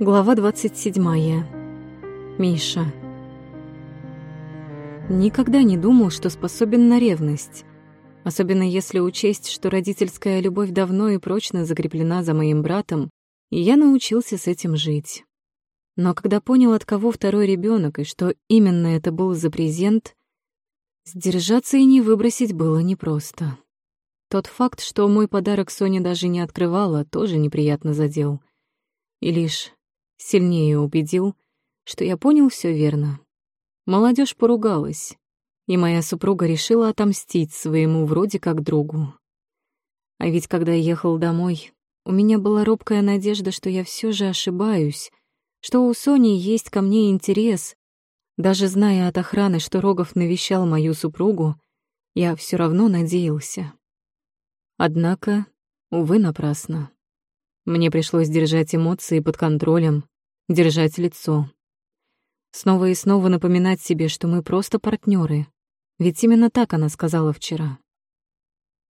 Глава 27. Миша. Никогда не думал, что способен на ревность. Особенно если учесть, что родительская любовь давно и прочно закреплена за моим братом, и я научился с этим жить. Но когда понял, от кого второй ребенок и что именно это был за презент, сдержаться и не выбросить было непросто. Тот факт, что мой подарок Соня даже не открывала, тоже неприятно задел. И лишь сильнее убедил, что я понял все верно. Молодежь поругалась, и моя супруга решила отомстить своему вроде как другу. А ведь когда я ехал домой, у меня была робкая надежда, что я все же ошибаюсь, что у Сони есть ко мне интерес. Даже зная от охраны, что Рогов навещал мою супругу, я все равно надеялся. Однако, увы, напрасно. Мне пришлось держать эмоции под контролем, держать лицо. Снова и снова напоминать себе, что мы просто партнеры. Ведь именно так она сказала вчера.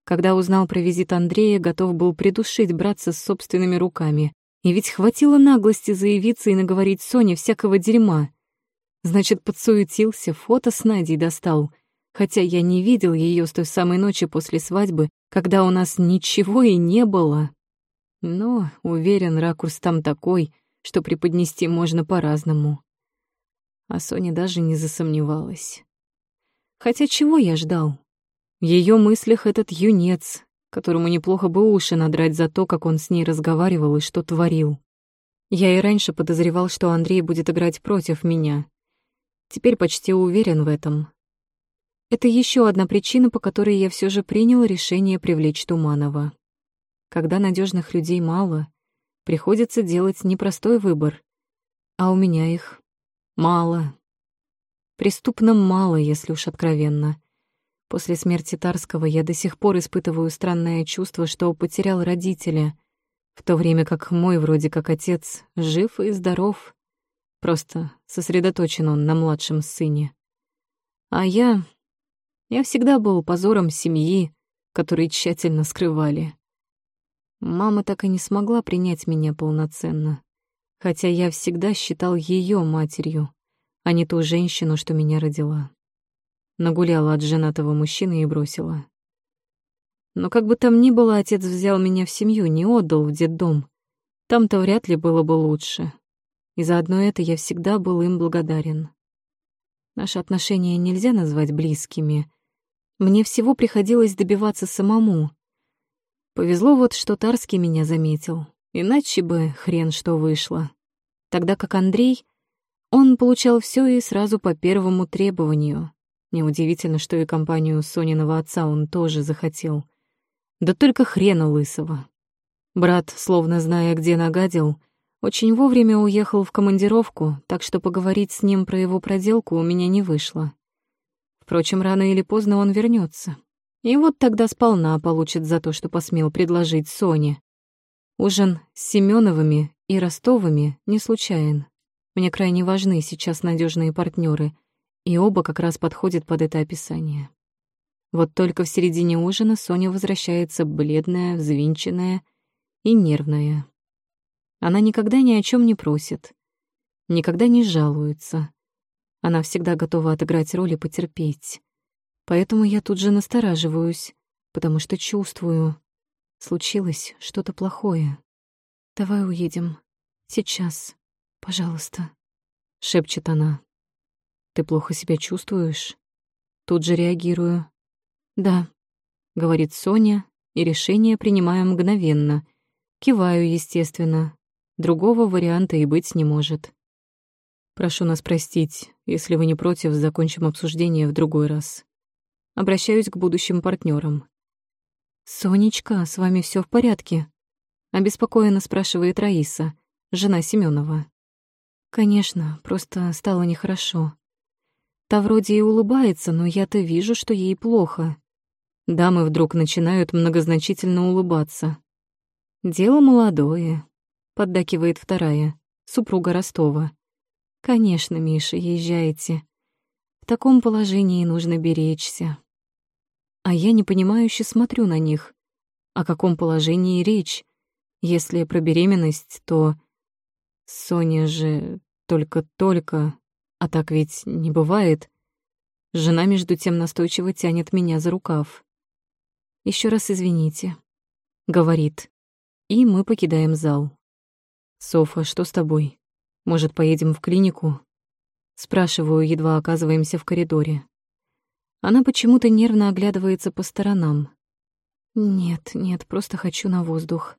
Когда узнал про визит Андрея, готов был придушить братца с собственными руками. И ведь хватило наглости заявиться и наговорить Соне всякого дерьма. Значит, подсуетился, фото с Надей достал. Хотя я не видел ее с той самой ночи после свадьбы когда у нас ничего и не было. Но, уверен, ракурс там такой, что преподнести можно по-разному. А Соня даже не засомневалась. Хотя чего я ждал? В ее мыслях этот юнец, которому неплохо бы уши надрать за то, как он с ней разговаривал и что творил. Я и раньше подозревал, что Андрей будет играть против меня. Теперь почти уверен в этом. Это еще одна причина, по которой я все же принял решение привлечь Туманова. Когда надежных людей мало, приходится делать непростой выбор, а у меня их мало. Преступно мало, если уж откровенно. После смерти Тарского я до сих пор испытываю странное чувство, что потерял родителя, в то время как мой вроде как отец жив и здоров. Просто сосредоточен он на младшем сыне. А я я всегда был позором семьи, который тщательно скрывали. Мама так и не смогла принять меня полноценно, хотя я всегда считал ее матерью, а не ту женщину, что меня родила. Нагуляла от женатого мужчины и бросила. Но как бы там ни было, отец взял меня в семью, не отдал в детдом. Там-то вряд ли было бы лучше. И за одно это я всегда был им благодарен. Наши отношения нельзя назвать близкими — мне всего приходилось добиваться самому. Повезло вот, что Тарский меня заметил, иначе бы хрен что вышло. Тогда как Андрей, он получал все и сразу по первому требованию. Неудивительно, что и компанию Сониного отца он тоже захотел. Да только хрена лысого. Брат, словно зная, где нагадил, очень вовремя уехал в командировку, так что поговорить с ним про его проделку у меня не вышло. Впрочем, рано или поздно он вернется. И вот тогда сполна получит за то, что посмел предложить Соне. Ужин с Семеновыми и Ростовыми не случайен. Мне крайне важны сейчас надежные партнеры, и оба как раз подходят под это описание. Вот только в середине ужина Соня возвращается бледная, взвинченная и нервная. Она никогда ни о чем не просит, никогда не жалуется, она всегда готова отыграть роль и потерпеть. Поэтому я тут же настораживаюсь, потому что чувствую, случилось что-то плохое. «Давай уедем. Сейчас. Пожалуйста», — шепчет она. «Ты плохо себя чувствуешь?» Тут же реагирую. «Да», — говорит Соня, и решение принимаю мгновенно. Киваю, естественно. Другого варианта и быть не может. Прошу нас простить, если вы не против, закончим обсуждение в другой раз. Обращаюсь к будущим партнерам. «Сонечка, с вами все в порядке?» — обеспокоенно спрашивает Раиса, жена Семенова. «Конечно, просто стало нехорошо. Та вроде и улыбается, но я-то вижу, что ей плохо». Дамы вдруг начинают многозначительно улыбаться. «Дело молодое», — поддакивает вторая, супруга Ростова. Конечно, Миша, езжайте. В таком положении нужно беречься. А я непонимающе смотрю на них. О каком положении речь? Если про беременность, то... Соня же только-только, а так ведь не бывает. Жена между тем настойчиво тянет меня за рукав. Еще раз извините», — говорит. И мы покидаем зал. «Софа, что с тобой? Может, поедем в клинику?» Спрашиваю, едва оказываемся в коридоре. Она почему-то нервно оглядывается по сторонам. «Нет, нет, просто хочу на воздух».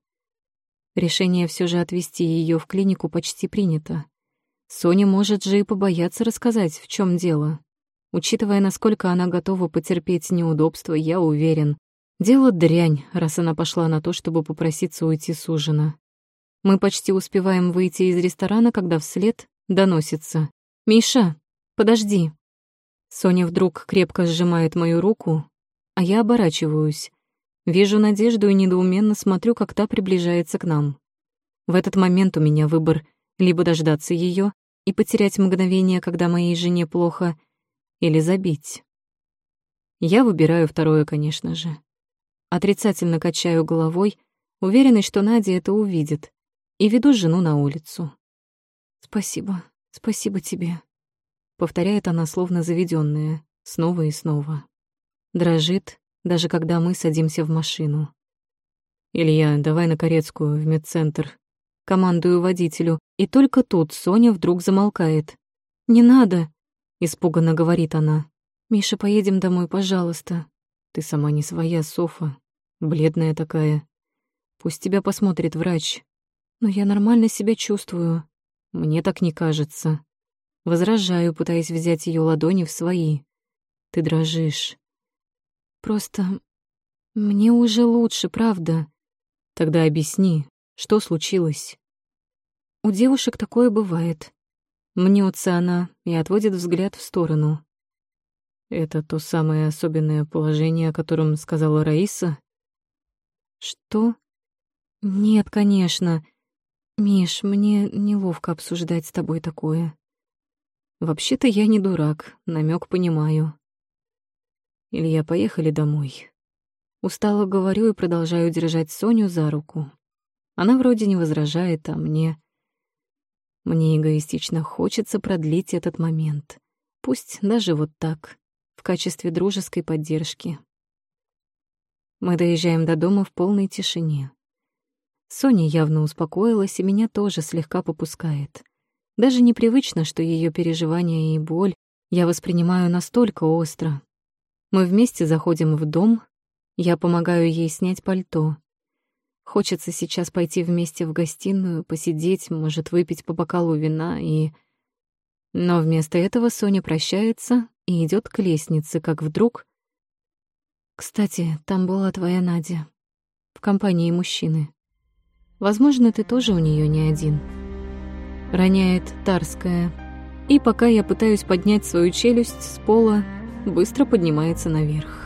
Решение все же отвезти ее в клинику почти принято. Соня может же и побояться рассказать, в чем дело. Учитывая, насколько она готова потерпеть неудобства, я уверен. Дело дрянь, раз она пошла на то, чтобы попроситься уйти с ужина. Мы почти успеваем выйти из ресторана, когда вслед доносится. «Миша, подожди!» Соня вдруг крепко сжимает мою руку, а я оборачиваюсь. Вижу надежду и недоуменно смотрю, как та приближается к нам. В этот момент у меня выбор либо дождаться ее и потерять мгновение, когда моей жене плохо, или забить. Я выбираю второе, конечно же. Отрицательно качаю головой, уверенный, что Надя это увидит, и веду жену на улицу. «Спасибо, спасибо тебе», — повторяет она, словно заведенная, снова и снова. Дрожит, даже когда мы садимся в машину. «Илья, давай на Корецкую, в медцентр». Командую водителю, и только тут Соня вдруг замолкает. «Не надо», — испуганно говорит она. «Миша, поедем домой, пожалуйста». «Ты сама не своя, Софа. Бледная такая. Пусть тебя посмотрит врач. Но я нормально себя чувствую. Мне так не кажется». Возражаю, пытаясь взять ее ладони в свои. «Ты дрожишь. Просто мне уже лучше, правда. Тогда объясни, что случилось? У девушек такое бывает. Мнется она и отводит взгляд в сторону. Это то самое особенное положение, о котором сказала Раиса? Что? Нет, конечно. Миш, мне неловко обсуждать с тобой такое. Вообще-то я не дурак, намек понимаю. Илья, поехали домой. Устало говорю и продолжаю держать Соню за руку. Она вроде не возражает, а мне... Мне эгоистично хочется продлить этот момент. Пусть даже вот так, в качестве дружеской поддержки. Мы доезжаем до дома в полной тишине. Соня явно успокоилась и меня тоже слегка попускает. Даже непривычно, что ее переживания и боль я воспринимаю настолько остро, мы вместе заходим в дом, я помогаю ей снять пальто. Хочется сейчас пойти вместе в гостиную, посидеть, может, выпить по бокалу вина и... Но вместо этого Соня прощается и идет к лестнице, как вдруг... «Кстати, там была твоя Надя. В компании мужчины. Возможно, ты тоже у нее не один». Роняет Тарская. И пока я пытаюсь поднять свою челюсть с пола, быстро поднимается наверх.